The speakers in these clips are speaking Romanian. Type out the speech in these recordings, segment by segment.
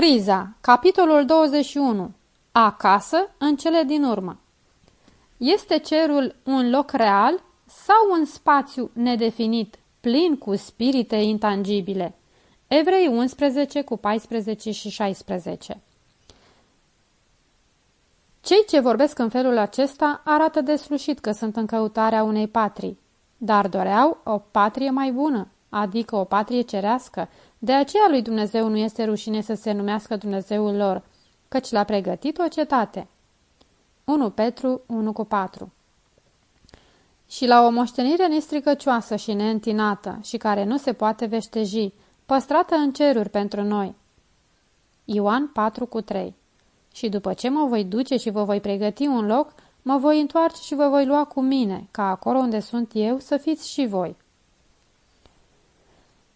Criza, capitolul 21. Acasă, în cele din urmă. Este cerul un loc real sau un spațiu nedefinit, plin cu spirite intangibile? Evrei 11 cu 14 și 16 Cei ce vorbesc în felul acesta arată deslușit că sunt în căutarea unei patrii, dar doreau o patrie mai bună, adică o patrie cerească, de aceea lui Dumnezeu nu este rușine să se numească Dumnezeul lor, căci l-a pregătit o cetate. 1 Petru 1 cu 4 Și la o moștenire nestricăcioasă și neîntinată și care nu se poate veșteji, păstrată în ceruri pentru noi. Ioan 4 cu 3 Și după ce mă voi duce și vă voi pregăti un loc, mă voi întoarce și vă voi lua cu mine, ca acolo unde sunt eu să fiți și voi.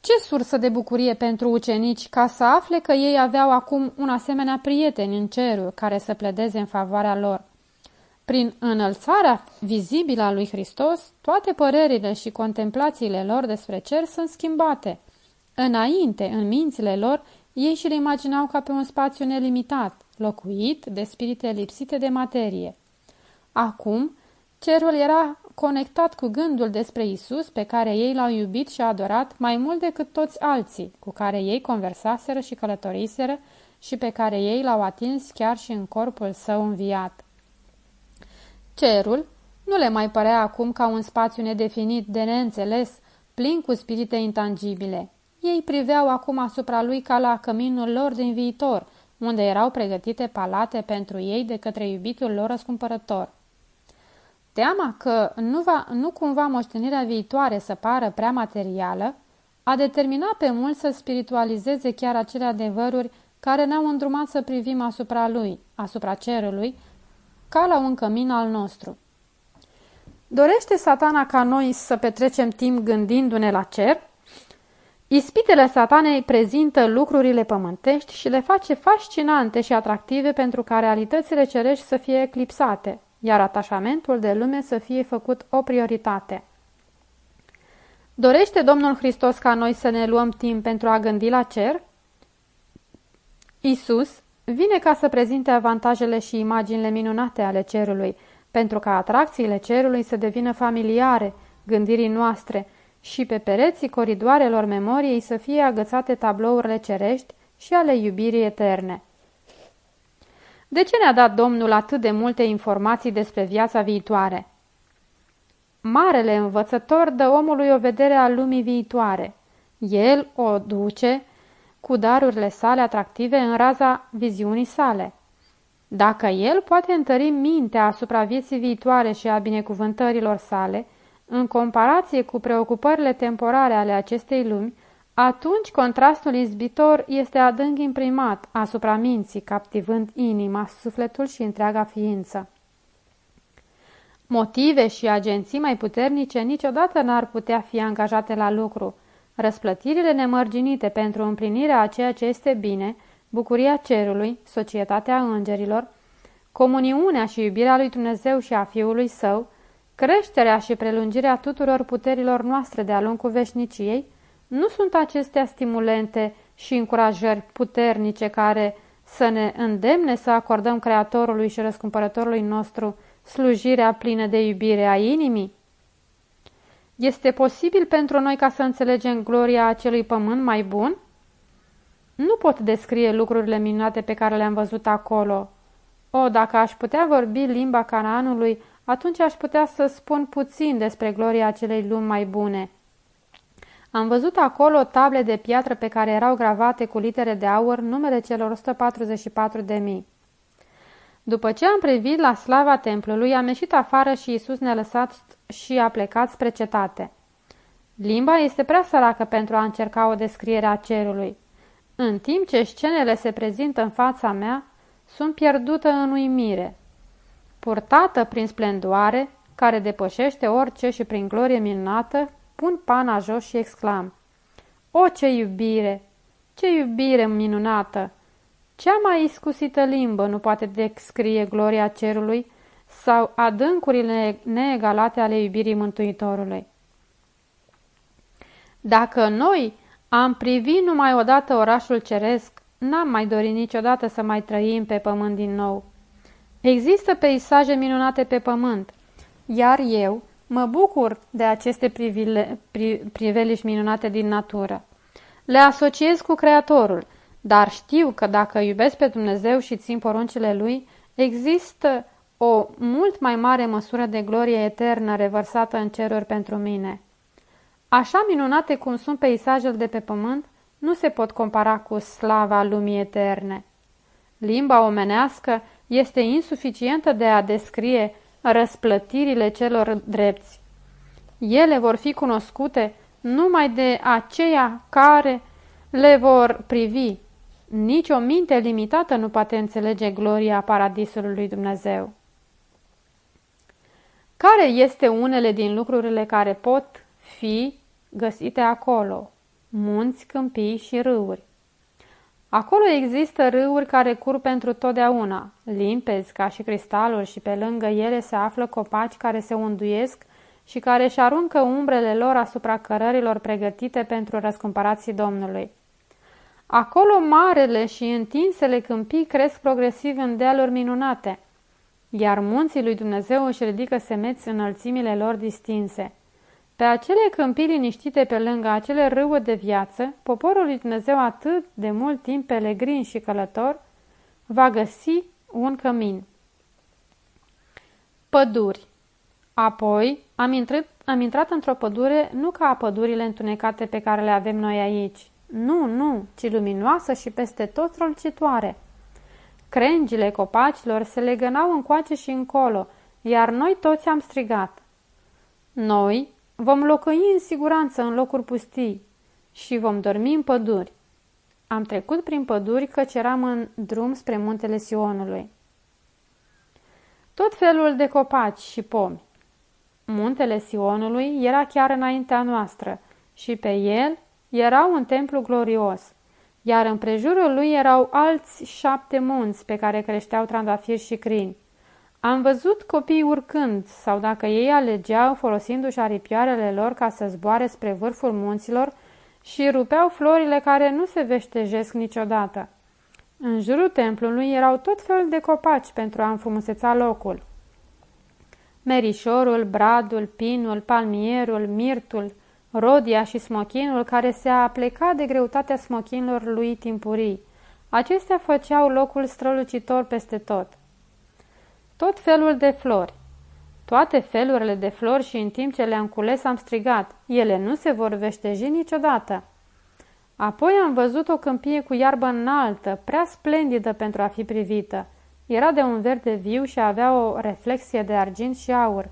Ce sursă de bucurie pentru ucenici ca să afle că ei aveau acum un asemenea prieten în cerul care să pledeze în favoarea lor. Prin înălțarea vizibilă a lui Hristos, toate părerile și contemplațiile lor despre cer sunt schimbate. Înainte, în mințile lor, ei și le imaginau ca pe un spațiu nelimitat, locuit de spirite lipsite de materie. Acum, cerul era conectat cu gândul despre Isus pe care ei l-au iubit și adorat mai mult decât toți alții cu care ei conversaseră și călătoriseră și pe care ei l-au atins chiar și în corpul său înviat. Cerul nu le mai părea acum ca un spațiu nedefinit, de neînțeles, plin cu spirite intangibile. Ei priveau acum asupra lui ca la căminul lor din viitor, unde erau pregătite palate pentru ei de către iubitul lor răscumpărător. Teama că nu, va, nu cumva moștenirea viitoare să pară prea materială, a determinat pe mulți să spiritualizeze chiar acele adevăruri care ne-au îndrumat să privim asupra lui, asupra cerului, ca la un cămin al nostru. Dorește satana ca noi să petrecem timp gândindu-ne la cer? Ispitele satanei prezintă lucrurile pământești și le face fascinante și atractive pentru ca realitățile cerești să fie eclipsate, iar atașamentul de lume să fie făcut o prioritate. Dorește Domnul Hristos ca noi să ne luăm timp pentru a gândi la cer? Isus vine ca să prezinte avantajele și imaginile minunate ale cerului, pentru ca atracțiile cerului să devină familiare gândirii noastre și pe pereții coridoarelor memoriei să fie agățate tablourile cerești și ale iubirii eterne. De ce ne-a dat Domnul atât de multe informații despre viața viitoare? Marele învățător dă omului o vedere a lumii viitoare. El o duce cu darurile sale atractive în raza viziunii sale. Dacă el poate întări mintea asupra vieții viitoare și a binecuvântărilor sale, în comparație cu preocupările temporare ale acestei lumi, atunci contrastul izbitor este adânc imprimat asupra minții, captivând inima, sufletul și întreaga ființă. Motive și agenții mai puternice niciodată n-ar putea fi angajate la lucru. Răsplătirile nemărginite pentru împlinirea a ceea ce este bine, bucuria cerului, societatea îngerilor, comuniunea și iubirea lui Dumnezeu și a Fiului Său, creșterea și prelungirea tuturor puterilor noastre de-a lungul veșniciei, nu sunt acestea stimulente și încurajări puternice care să ne îndemne să acordăm Creatorului și Răscumpărătorului nostru slujirea plină de iubire a inimii? Este posibil pentru noi ca să înțelegem gloria acelui pământ mai bun? Nu pot descrie lucrurile minunate pe care le-am văzut acolo. O, dacă aș putea vorbi limba Canaanului, atunci aș putea să spun puțin despre gloria acelei lumi mai bune. Am văzut acolo table de piatră pe care erau gravate cu litere de aur numele celor 144 de mii. După ce am privit la slava templului, am ieșit afară și Isus ne-a lăsat și a plecat spre cetate. Limba este prea săracă pentru a încerca o descriere a cerului. În timp ce scenele se prezintă în fața mea, sunt pierdută în uimire. Purtată prin splendoare, care depășește orice și prin glorie minunată, pun pana jos și exclam. O, ce iubire! Ce iubire minunată! Cea mai iscusită limbă nu poate descrie gloria cerului sau adâncurile neegalate ale iubirii Mântuitorului. Dacă noi am privit numai odată orașul ceresc, n-am mai dorit niciodată să mai trăim pe pământ din nou. Există peisaje minunate pe pământ, iar eu mă bucur de aceste privile, pri, priveliști minunate din natură. Le asociez cu Creatorul, dar știu că dacă iubesc pe Dumnezeu și țin poruncile Lui, există o mult mai mare măsură de glorie eternă revărsată în ceruri pentru mine. Așa minunate cum sunt peisajele de pe pământ, nu se pot compara cu slava lumii eterne. Limba omenească este insuficientă de a descrie răsplătirile celor drepți. Ele vor fi cunoscute numai de aceia care le vor privi. Nici o minte limitată nu poate înțelege gloria paradisului lui Dumnezeu. Care este unele din lucrurile care pot fi găsite acolo? Munți, câmpii și râuri. Acolo există râuri care cur pentru totdeauna, limpezi ca și cristalul și pe lângă ele se află copaci care se unduiesc și care își aruncă umbrele lor asupra cărărilor pregătite pentru răscumpărații Domnului. Acolo marele și întinsele câmpii cresc progresiv în dealuri minunate, iar munții lui Dumnezeu își ridică semeți înălțimile lor distinse. Pe acele câmpii liniștite pe lângă acele râuri de viață, poporul lui Dumnezeu atât de mult timp pelegrin și călător, va găsi un cămin. Păduri Apoi am intrat, am intrat într-o pădure nu ca pădurile întunecate pe care le avem noi aici. Nu, nu, ci luminoasă și peste tot strălucitoare. Crengile copacilor se legănau încoace și încolo, iar noi toți am strigat. Noi vom locui în siguranță în locuri pustii și vom dormi în păduri. Am trecut prin păduri căci eram în drum spre muntele Sionului. Tot felul de copaci și pomi. Muntele Sionului era chiar înaintea noastră și pe el era un templu glorios, iar în prejurul lui erau alți șapte munți pe care creșteau trandafiri și crini. Am văzut copii urcând sau dacă ei alegeau folosindu-și aripioarele lor ca să zboare spre vârful munților și rupeau florile care nu se veștejesc niciodată. În jurul templului erau tot felul de copaci pentru a înfrumuseța locul. Merișorul, bradul, pinul, palmierul, mirtul, rodia și smochinul care se apleca de greutatea smochinilor lui timpurii. Acestea făceau locul strălucitor peste tot. Tot felul de flori. Toate felurile de flori și în timp ce le-am cules am strigat. Ele nu se vor veșteji niciodată. Apoi am văzut o câmpie cu iarbă înaltă, prea splendidă pentru a fi privită. Era de un verde viu și avea o reflexie de argint și aur,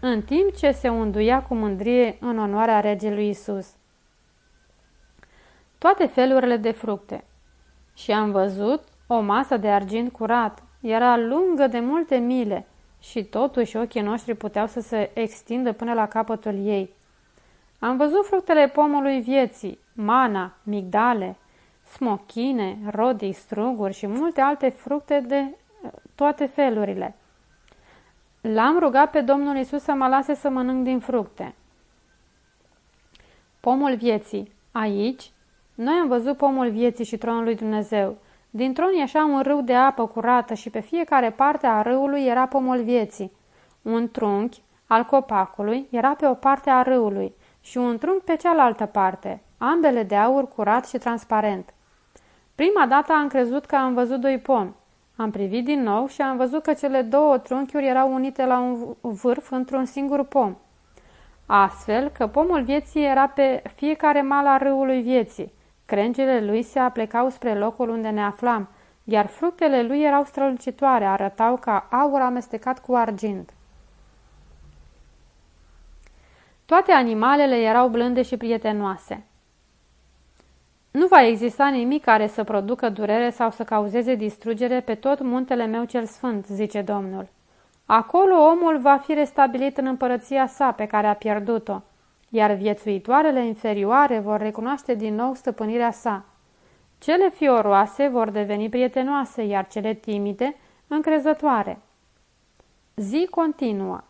în timp ce se unduia cu mândrie în onoarea regelui Isus. Toate felurile de fructe. Și am văzut o masă de argint curat. Era lungă de multe mile și totuși ochii noștri puteau să se extindă până la capătul ei. Am văzut fructele pomului vieții, mana, migdale, smochine, rodii, struguri și multe alte fructe de toate felurile. L-am rugat pe Domnul Isus să mă lase să mănânc din fructe. Pomul vieții. Aici, noi am văzut pomul vieții și tronul lui Dumnezeu. Din tron ieșea un râu de apă curată și pe fiecare parte a râului era pomul vieții. Un trunchi al copacului era pe o parte a râului și un trunchi pe cealaltă parte, ambele de aur curat și transparent. Prima dată am crezut că am văzut doi pomi. Am privit din nou și am văzut că cele două trunchiuri erau unite la un vârf într-un singur pom. Astfel că pomul vieții era pe fiecare mal a râului vieții. Crengile lui se aplecau spre locul unde ne aflam, iar fructele lui erau strălucitoare, arătau ca aur amestecat cu argint. Toate animalele erau blânde și prietenoase. Nu va exista nimic care să producă durere sau să cauzeze distrugere pe tot muntele meu cel sfânt, zice Domnul. Acolo omul va fi restabilit în împărăția sa pe care a pierdut-o, iar viețuitoarele inferioare vor recunoaște din nou stăpânirea sa. Cele fioroase vor deveni prietenoase, iar cele timide încrezătoare. Zi continuă.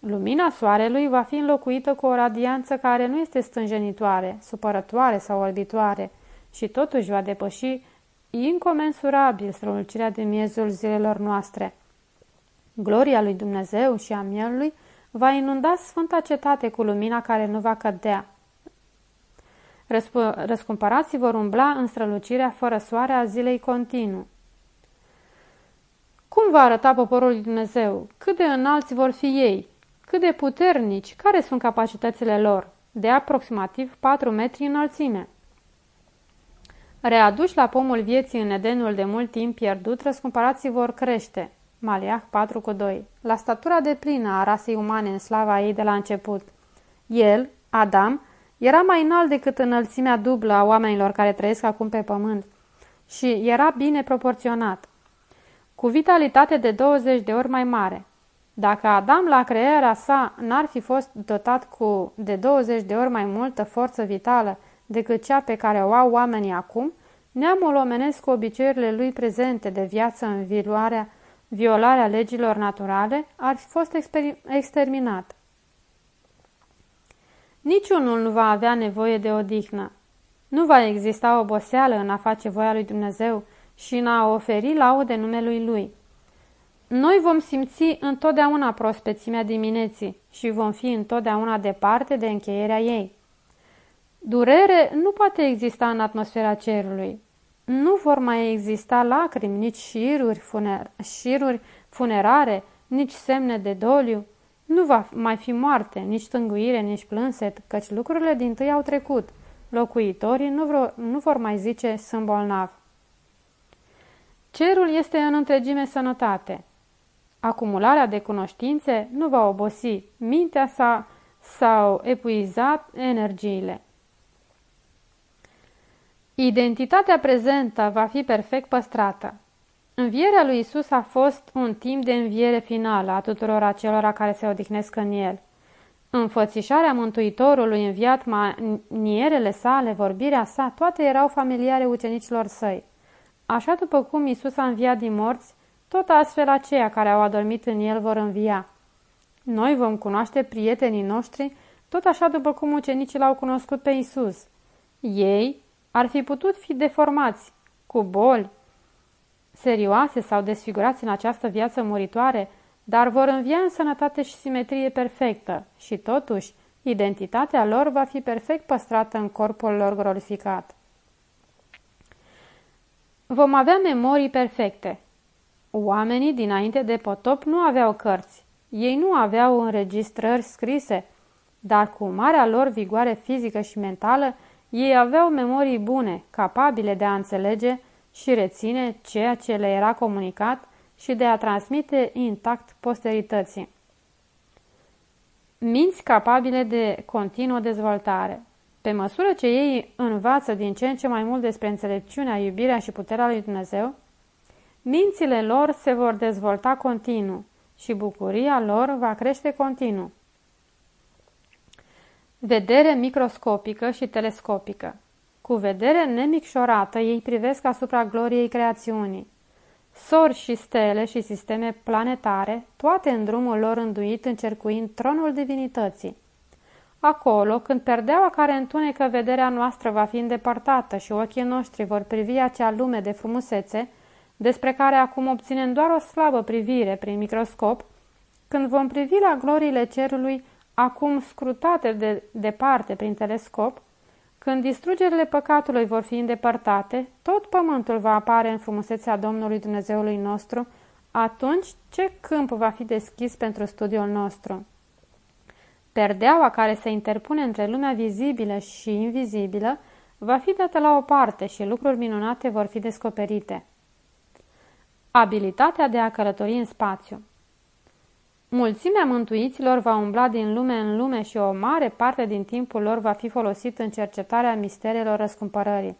Lumina soarelui va fi înlocuită cu o radianță care nu este stânjenitoare, supărătoare sau orbitoare și totuși va depăși incomensurabil strălucirea de miezul zilelor noastre. Gloria lui Dumnezeu și a mielului va inunda sfânta cetate cu lumina care nu va cădea. Răscumpărații vor umbla în strălucirea fără soare a zilei continuu. Cum va arăta poporul lui Dumnezeu? Cât de înalți vor fi ei? Cât de puternici? Care sunt capacitățile lor? De aproximativ 4 metri înălțime. Readuși la pomul vieții în Edenul de mult timp pierdut, răscumpărații vor crește. Maliah 4 cu 2 La statura de plină a rasei umane în slava ei de la început. El, Adam, era mai înalt decât înălțimea dublă a oamenilor care trăiesc acum pe pământ și era bine proporționat cu vitalitate de 20 de ori mai mare. Dacă Adam la crearea sa n-ar fi fost dotat cu de 20 de ori mai multă forță vitală decât cea pe care o au oamenii acum, neamul omenesc cu obiceiurile lui prezente de viață în violarea, violarea legilor naturale ar fi fost exterminat. Niciunul nu va avea nevoie de odihnă. Nu va exista oboseală în a face voia lui Dumnezeu și în a oferi laude numelui Lui. Noi vom simți întotdeauna prospețimea dimineții și vom fi întotdeauna departe de încheierea ei. Durere nu poate exista în atmosfera cerului. Nu vor mai exista lacrimi, nici șiruri, funer șiruri funerare, nici semne de doliu. Nu va mai fi moarte, nici tânguire, nici plânset, căci lucrurile din tâi au trecut. Locuitorii nu, vor, nu vor mai zice sunt bolnav. Cerul este în întregime sănătate. Acumularea de cunoștințe nu va obosi mintea sa sau epuizat energiile. Identitatea prezentă va fi perfect păstrată. Învierea lui Isus a fost un timp de înviere finală a tuturor acelora care se odihnesc în el. Înfățișarea Mântuitorului înviat, manierele sale, vorbirea sa, toate erau familiare ucenicilor săi. Așa după cum Isus a înviat din morți, tot astfel aceia care au adormit în el vor învia. Noi vom cunoaște prietenii noștri tot așa după cum ucenicii l-au cunoscut pe Isus. Ei ar fi putut fi deformați, cu boli, serioase sau desfigurați în această viață muritoare, dar vor învia în sănătate și simetrie perfectă și totuși identitatea lor va fi perfect păstrată în corpul lor glorificat. Vom avea memorii perfecte. Oamenii dinainte de potop nu aveau cărți. Ei nu aveau înregistrări scrise, dar cu marea lor vigoare fizică și mentală, ei aveau memorii bune, capabile de a înțelege și reține ceea ce le era comunicat și de a transmite intact posterității. Minți capabile de continuă dezvoltare. Pe măsură ce ei învață din ce în ce mai mult despre înțelepciunea, iubirea și puterea lui Dumnezeu, mințile lor se vor dezvolta continuu și bucuria lor va crește continuu. Vedere microscopică și telescopică Cu vedere nemicșorată, ei privesc asupra gloriei creațiunii. Sori și stele și sisteme planetare, toate în drumul lor înduit încercuind tronul divinității. Acolo, când perdeaua care întunecă vederea noastră va fi îndepărtată și ochii noștri vor privi acea lume de frumusețe, despre care acum obținem doar o slabă privire prin microscop, când vom privi la gloriile cerului, acum scrutate de departe prin telescop, când distrugerile păcatului vor fi îndepărtate, tot pământul va apare în frumusețea Domnului Dumnezeului nostru, atunci ce câmp va fi deschis pentru studiul nostru? Perdeaua care se interpune între lumea vizibilă și invizibilă va fi dată la o parte și lucruri minunate vor fi descoperite. Abilitatea de a călători în spațiu Mulțimea mântuiților va umbla din lume în lume și o mare parte din timpul lor va fi folosit în cercetarea misterelor răscumpărării.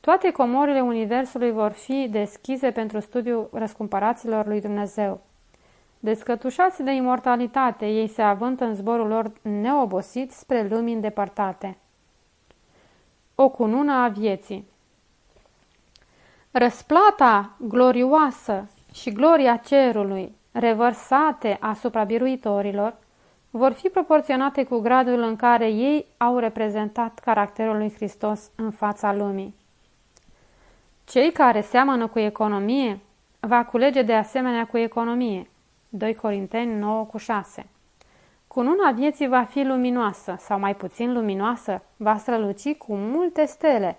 Toate comorile Universului vor fi deschise pentru studiul răscumpăraților lui Dumnezeu. Descătușați de imortalitate, ei se avântă în zborul lor neobosit spre lumi îndepărtate. O cunună a vieții Răsplata glorioasă și gloria cerului, revărsate asupra biruitorilor, vor fi proporționate cu gradul în care ei au reprezentat caracterul lui Hristos în fața lumii. Cei care seamănă cu economie va culege de asemenea cu economie. 2 Corinteni 9 cu 6 Cununa vieții va fi luminoasă sau mai puțin luminoasă, va străluci cu multe stele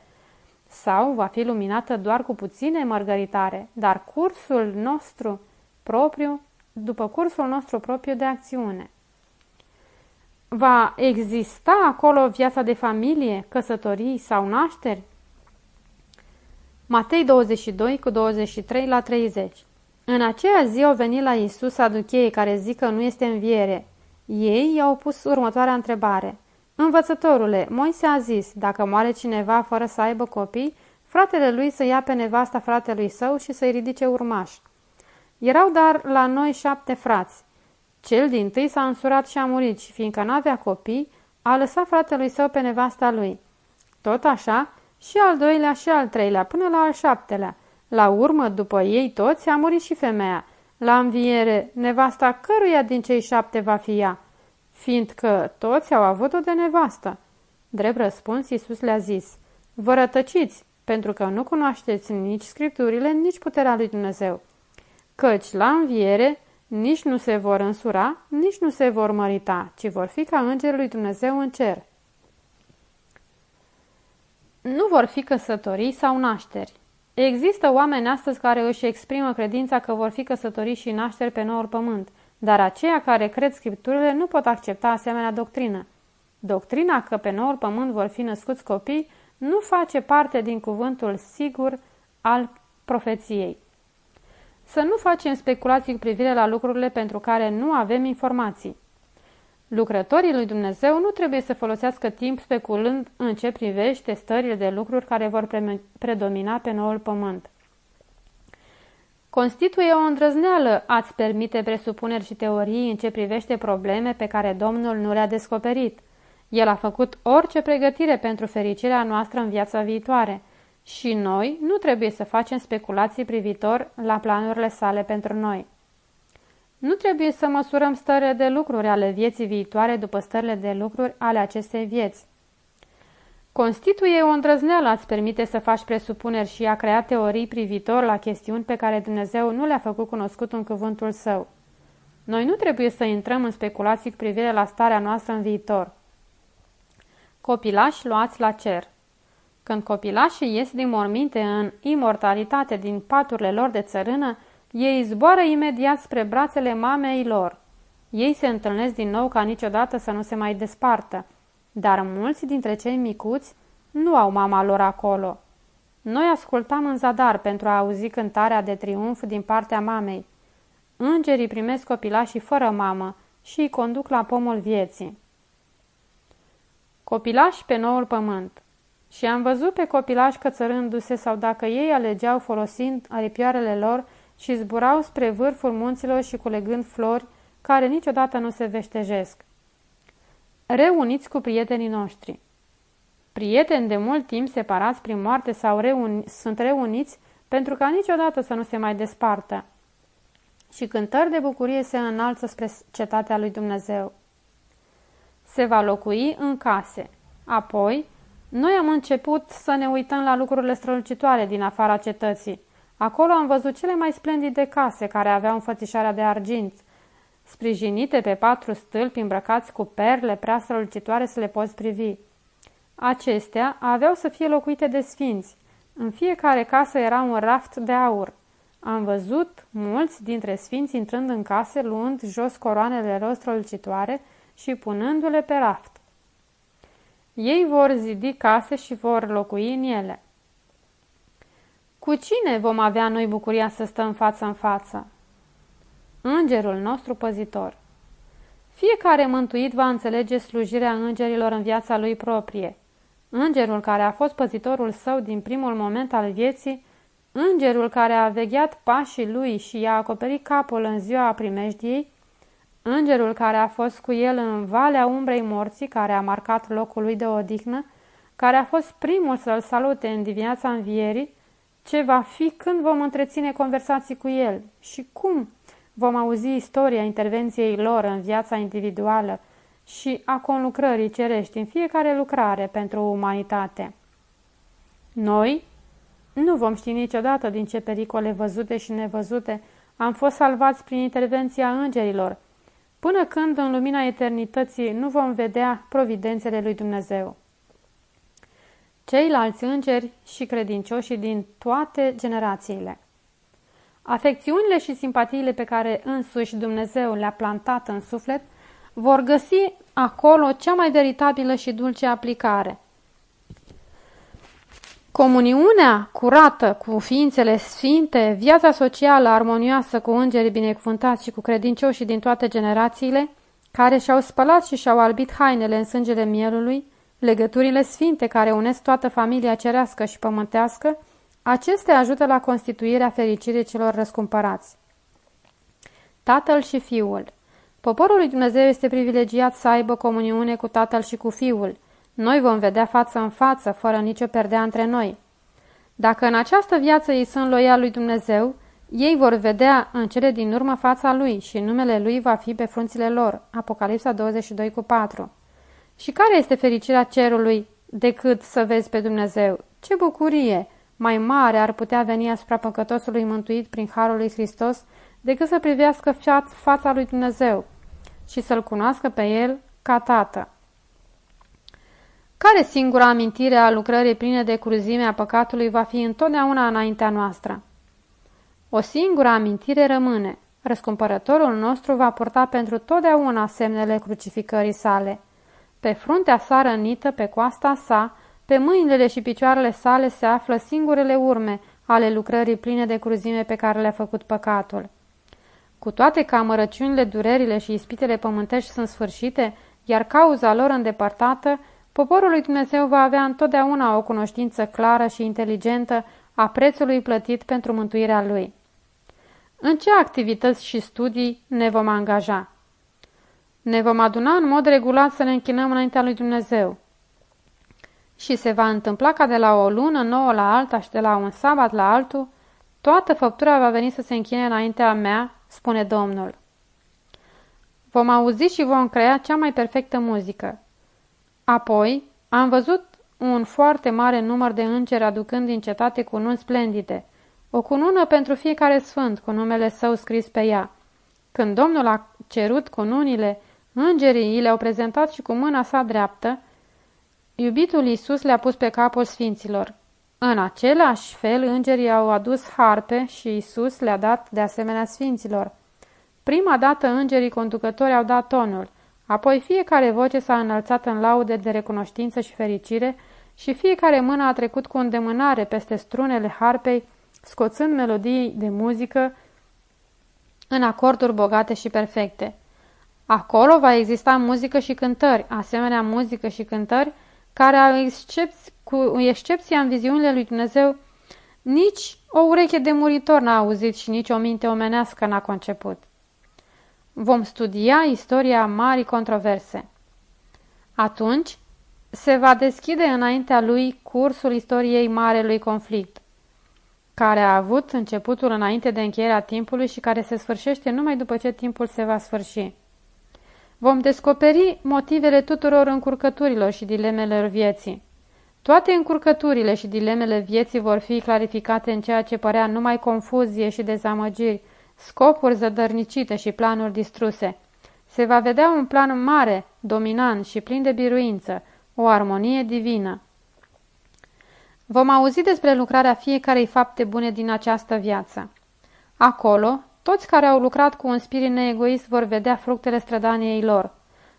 sau va fi luminată doar cu puține mărgăritare, dar cursul nostru propriu, după cursul nostru propriu de acțiune. Va exista acolo viața de familie, căsătorii sau nașteri? Matei 22 cu 23 la 30 În aceea zi au venit la Iisus aducheii care zic că nu este înviere. Ei i-au pus următoarea întrebare. Învățătorule, Moise a zis, dacă moare cineva fără să aibă copii, fratele lui să ia pe nevasta fratelui său și să-i ridice urmaș. Erau dar la noi șapte frați. Cel din tâi s-a însurat și a murit și fiindcă n-avea copii, a lăsat fratelui său pe nevasta lui. Tot așa, și al doilea și al treilea, până la al șaptelea. La urmă, după ei toți, a murit și femeia. La înviere, nevasta căruia din cei șapte va fi ea? Fiindcă toți au avut-o de nevastă. Drept răspuns, Iisus le-a zis, Vă rătăciți, pentru că nu cunoașteți nici Scripturile, nici puterea lui Dumnezeu. Căci la înviere nici nu se vor însura, nici nu se vor mărita, ci vor fi ca îngerul lui Dumnezeu în cer. Nu vor fi căsătorii sau nașteri. Există oameni astăzi care își exprimă credința că vor fi căsătoriți și nașteri pe noul pământ, dar aceia care cred scripturile nu pot accepta asemenea doctrină. Doctrina că pe noul pământ vor fi născuți copii nu face parte din cuvântul sigur al profeției. Să nu facem speculații cu privire la lucrurile pentru care nu avem informații. Lucrătorii lui Dumnezeu nu trebuie să folosească timp speculând în ce privește stările de lucruri care vor predomina pe noul pământ. Constituie o îndrăzneală ați permite presupuneri și teorii în ce privește probleme pe care Domnul nu le-a descoperit. El a făcut orice pregătire pentru fericirea noastră în viața viitoare și noi nu trebuie să facem speculații privitor la planurile sale pentru noi. Nu trebuie să măsurăm stările de lucruri ale vieții viitoare după stările de lucruri ale acestei vieți. Constituie o îndrăzneală ați permite să faci presupuneri și a crea teorii privitor la chestiuni pe care Dumnezeu nu le-a făcut cunoscut în cuvântul său. Noi nu trebuie să intrăm în speculații cu privire la starea noastră în viitor. Copilași luați la cer Când copilașii ies din morminte în imortalitate din paturile lor de țărână, ei zboară imediat spre brațele mamei lor. Ei se întâlnesc din nou ca niciodată să nu se mai despartă, dar mulți dintre cei micuți nu au mama lor acolo. Noi ascultam în zadar pentru a auzi cântarea de triumf din partea mamei. Îngerii primesc copilașii fără mamă și îi conduc la pomul vieții. Copilași pe noul pământ Și am văzut pe copilași cățărându-se sau dacă ei alegeau folosind aripioarele lor și zburau spre vârful munților și culegând flori care niciodată nu se veștejesc. Reuniți cu prietenii noștri Prieteni de mult timp separați prin moarte sau reuni, sunt reuniți pentru ca niciodată să nu se mai despartă. Și cântări de bucurie se înalță spre cetatea lui Dumnezeu. Se va locui în case. Apoi, noi am început să ne uităm la lucrurile strălucitoare din afara cetății, Acolo am văzut cele mai splendide case care aveau înfățișarea de argint, sprijinite pe patru stâlpi îmbrăcați cu perle prea strălucitoare să le poți privi. Acestea aveau să fie locuite de sfinți. În fiecare casă era un raft de aur. Am văzut mulți dintre sfinți intrând în case, luând jos coroanele lor strălucitoare și punându-le pe raft. Ei vor zidi case și vor locui în ele. Cu cine vom avea noi bucuria să stăm față în față? Îngerul nostru păzitor Fiecare mântuit va înțelege slujirea îngerilor în viața lui proprie. Îngerul care a fost păzitorul său din primul moment al vieții, îngerul care a vegheat pașii lui și i-a acoperit capul în ziua primejdiei, îngerul care a fost cu el în valea umbrei morții, care a marcat locul lui de odihnă, care a fost primul să-l salute în dimineața învierii, ce va fi când vom întreține conversații cu el și cum vom auzi istoria intervenției lor în viața individuală și a conlucrării cerești în fiecare lucrare pentru umanitate. Noi Nu vom ști niciodată din ce pericole văzute și nevăzute am fost salvați prin intervenția îngerilor, până când în lumina eternității nu vom vedea providențele lui Dumnezeu. Ceilalți îngeri și credincioșii din toate generațiile. Afecțiunile și simpatiile pe care însuși Dumnezeu le-a plantat în suflet vor găsi acolo cea mai veritabilă și dulce aplicare. Comuniunea curată cu ființele sfinte, viața socială armonioasă cu îngerii binecuvântați și cu credincioșii din toate generațiile, care și-au spălat și și-au albit hainele în sângele mielului, legăturile sfinte care unesc toată familia cerească și pământească, acestea ajută la constituirea fericirii celor răscumpărați. Tatăl și Fiul Poporul lui Dumnezeu este privilegiat să aibă comuniune cu Tatăl și cu Fiul. Noi vom vedea față în față, fără nicio perdea între noi. Dacă în această viață ei sunt loiali lui Dumnezeu, ei vor vedea în cele din urmă fața Lui și numele Lui va fi pe frunțile lor. Apocalipsa 22 cu 4 Și care este fericirea cerului decât să vezi pe Dumnezeu? Ce bucurie mai mare ar putea veni asupra păcătosului mântuit prin Harul lui Hristos decât să privească fața lui Dumnezeu și să-L cunoască pe El ca Tată. Care singura amintire a lucrării pline de cruzime a păcatului va fi întotdeauna înaintea noastră? O singură amintire rămâne. Răscumpărătorul nostru va purta pentru totdeauna semnele crucificării sale. Pe fruntea sa rănită, pe coasta sa, pe mâinile și picioarele sale se află singurele urme ale lucrării pline de cruzime pe care le-a făcut păcatul. Cu toate că amărăciunile, durerile și ispitele pământești sunt sfârșite, iar cauza lor îndepărtată, poporul lui Dumnezeu va avea întotdeauna o cunoștință clară și inteligentă a prețului plătit pentru mântuirea lui. În ce activități și studii ne vom angaja? Ne vom aduna în mod regulat să ne închinăm înaintea lui Dumnezeu. Și se va întâmpla ca de la o lună nouă la alta și de la un sabat la altul, toată făptura va veni să se închine înaintea mea spune Domnul. Vom auzi și vom crea cea mai perfectă muzică. Apoi am văzut un foarte mare număr de îngeri aducând din cetate cununi splendide, o cunună pentru fiecare sfânt cu numele său scris pe ea. Când Domnul a cerut cununile, îngerii i le-au prezentat și cu mâna sa dreaptă, iubitul Iisus le-a pus pe capul sfinților. În același fel, îngerii au adus harpe și Isus le-a dat de asemenea sfinților. Prima dată îngerii conducători au dat tonul, apoi fiecare voce s-a înălțat în laude de recunoștință și fericire și fiecare mână a trecut cu îndemânare peste strunele harpei, scoțând melodii de muzică în acorduri bogate și perfecte. Acolo va exista muzică și cântări, asemenea muzică și cântări care au excepți cu excepția în viziunile lui Dumnezeu, nici o ureche de muritor n-a auzit și nici o minte omenească n-a conceput. Vom studia istoria marii controverse. Atunci se va deschide înaintea lui cursul istoriei marelui conflict, care a avut începutul înainte de încheierea timpului și care se sfârșește numai după ce timpul se va sfârși. Vom descoperi motivele tuturor încurcăturilor și dilemelor vieții. Toate încurcăturile și dilemele vieții vor fi clarificate în ceea ce părea numai confuzie și dezamăgiri, scopuri zădărnicite și planuri distruse. Se va vedea un plan mare, dominant și plin de biruință, o armonie divină. Vom auzi despre lucrarea fiecarei fapte bune din această viață. Acolo, toți care au lucrat cu un spirit neegoist vor vedea fructele strădaniei lor.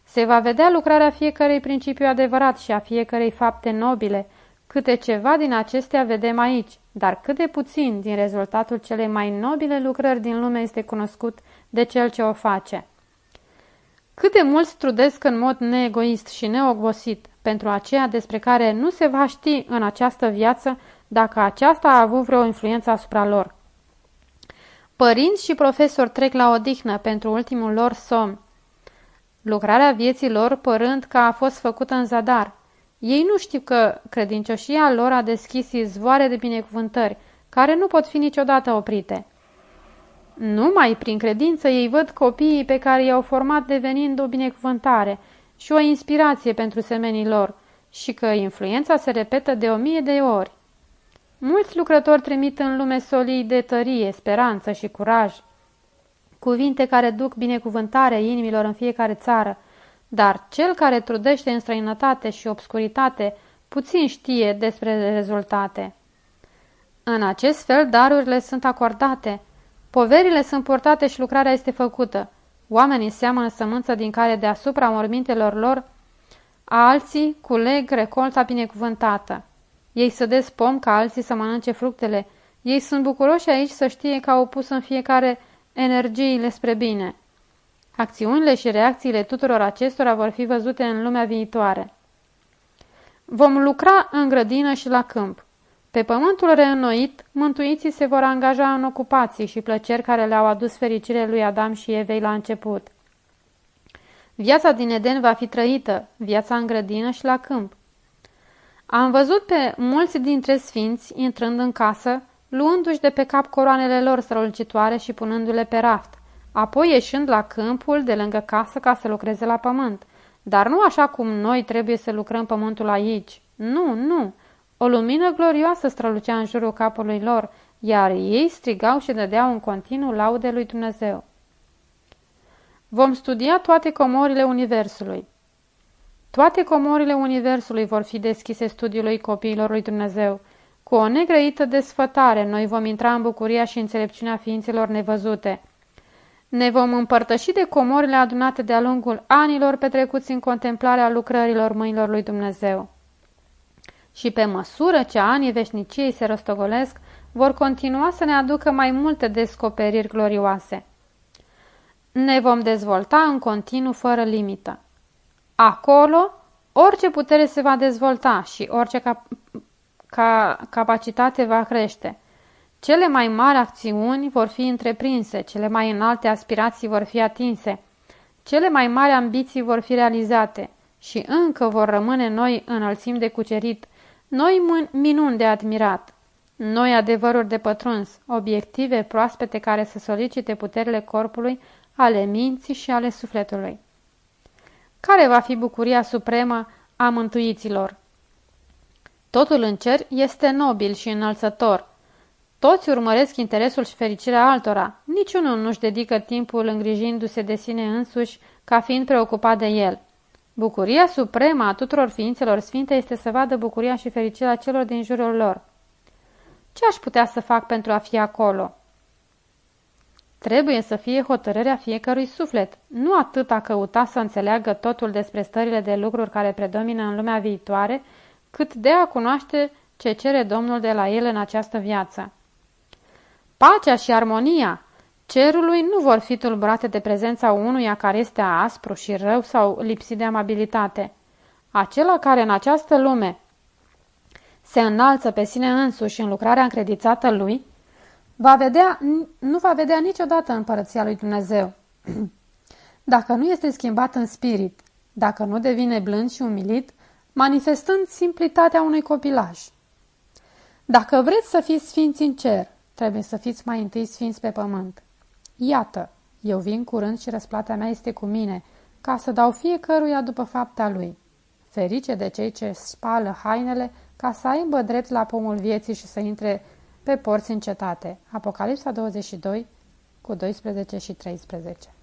Se va vedea lucrarea fiecărei principiu adevărat și a fiecărei fapte nobile. Câte ceva din acestea vedem aici, dar cât de puțin din rezultatul celei mai nobile lucrări din lume este cunoscut de cel ce o face. Cât de mulți trudesc în mod neegoist și neobosit pentru aceea despre care nu se va ști în această viață dacă aceasta a avut vreo influență asupra lor. Părinți și profesori trec la odihnă pentru ultimul lor somn, lucrarea vieții lor părând că a fost făcută în zadar. Ei nu știu că credincioșia lor a deschis izvoare de binecuvântări, care nu pot fi niciodată oprite. Numai prin credință ei văd copiii pe care i-au format devenind o binecuvântare și o inspirație pentru semenii lor și că influența se repetă de o mie de ori. Mulți lucrători trimit în lume solii de tărie, speranță și curaj, cuvinte care duc binecuvântare inimilor în fiecare țară, dar cel care trudește în străinătate și obscuritate puțin știe despre rezultate. În acest fel, darurile sunt acordate, poverile sunt portate și lucrarea este făcută. Oamenii seamănă sămânță din care deasupra mormintelor lor alții culeg recolta binecuvântată. Ei sădesc pom ca alții să mănânce fructele. Ei sunt bucuroși aici să știe că au pus în fiecare energiile spre bine. Acțiunile și reacțiile tuturor acestora vor fi văzute în lumea viitoare. Vom lucra în grădină și la câmp. Pe pământul reînnoit, mântuiții se vor angaja în ocupații și plăceri care le-au adus fericire lui Adam și Evei la început. Viața din Eden va fi trăită, viața în grădină și la câmp. Am văzut pe mulți dintre sfinți intrând în casă, luându-și de pe cap coroanele lor strălucitoare și punându-le pe raft, apoi ieșind la câmpul de lângă casă ca să lucreze la pământ. Dar nu așa cum noi trebuie să lucrăm pământul aici. Nu, nu. O lumină glorioasă strălucea în jurul capului lor, iar ei strigau și dădeau în continuu laude lui Dumnezeu. Vom studia toate comorile Universului. Toate comorile Universului vor fi deschise studiului copiilor lui Dumnezeu. Cu o negrăită desfătare, noi vom intra în bucuria și înțelepciunea ființelor nevăzute. Ne vom împărtăși de comorile adunate de-a lungul anilor petrecuți în contemplarea lucrărilor mâinilor lui Dumnezeu. Și pe măsură ce anii veșniciei se rostogolesc, vor continua să ne aducă mai multe descoperiri glorioase. Ne vom dezvolta în continuu fără limită. Acolo, orice putere se va dezvolta și orice cap ca capacitate va crește. Cele mai mari acțiuni vor fi întreprinse, cele mai înalte aspirații vor fi atinse, cele mai mari ambiții vor fi realizate și încă vor rămâne noi înălțimi de cucerit, noi minuni de admirat, noi adevăruri de pătruns, obiective proaspete care să solicite puterile corpului, ale minții și ale sufletului. Care va fi bucuria supremă a mântuiților? Totul în cer este nobil și înălțător. Toți urmăresc interesul și fericirea altora. Niciunul nu-și dedică timpul îngrijindu-se de sine însuși ca fiind preocupat de el. Bucuria supremă a tuturor ființelor sfinte este să vadă bucuria și fericirea celor din jurul lor. Ce aș putea să fac pentru a fi acolo? Trebuie să fie hotărârea fiecărui suflet, nu atât a căuta să înțeleagă totul despre stările de lucruri care predomină în lumea viitoare, cât de a cunoaște ce cere Domnul de la el în această viață. Pacea și armonia cerului nu vor fi tulburate de prezența unuia care este aspru și rău sau lipsit de amabilitate. Acela care în această lume se înalță pe sine însuși în lucrarea încredițată lui, va vedea, nu va vedea niciodată împărăția lui Dumnezeu. Dacă nu este schimbat în spirit, dacă nu devine blând și umilit, manifestând simplitatea unui copilaj. Dacă vreți să fiți sfinți în cer, trebuie să fiți mai întâi sfinți pe pământ. Iată, eu vin curând și răsplata mea este cu mine, ca să dau fiecăruia după fapta lui. Ferice de cei ce spală hainele ca să aibă drept la pomul vieții și să intre pe porți în cetate. Apocalipsa 22 cu 12 și 13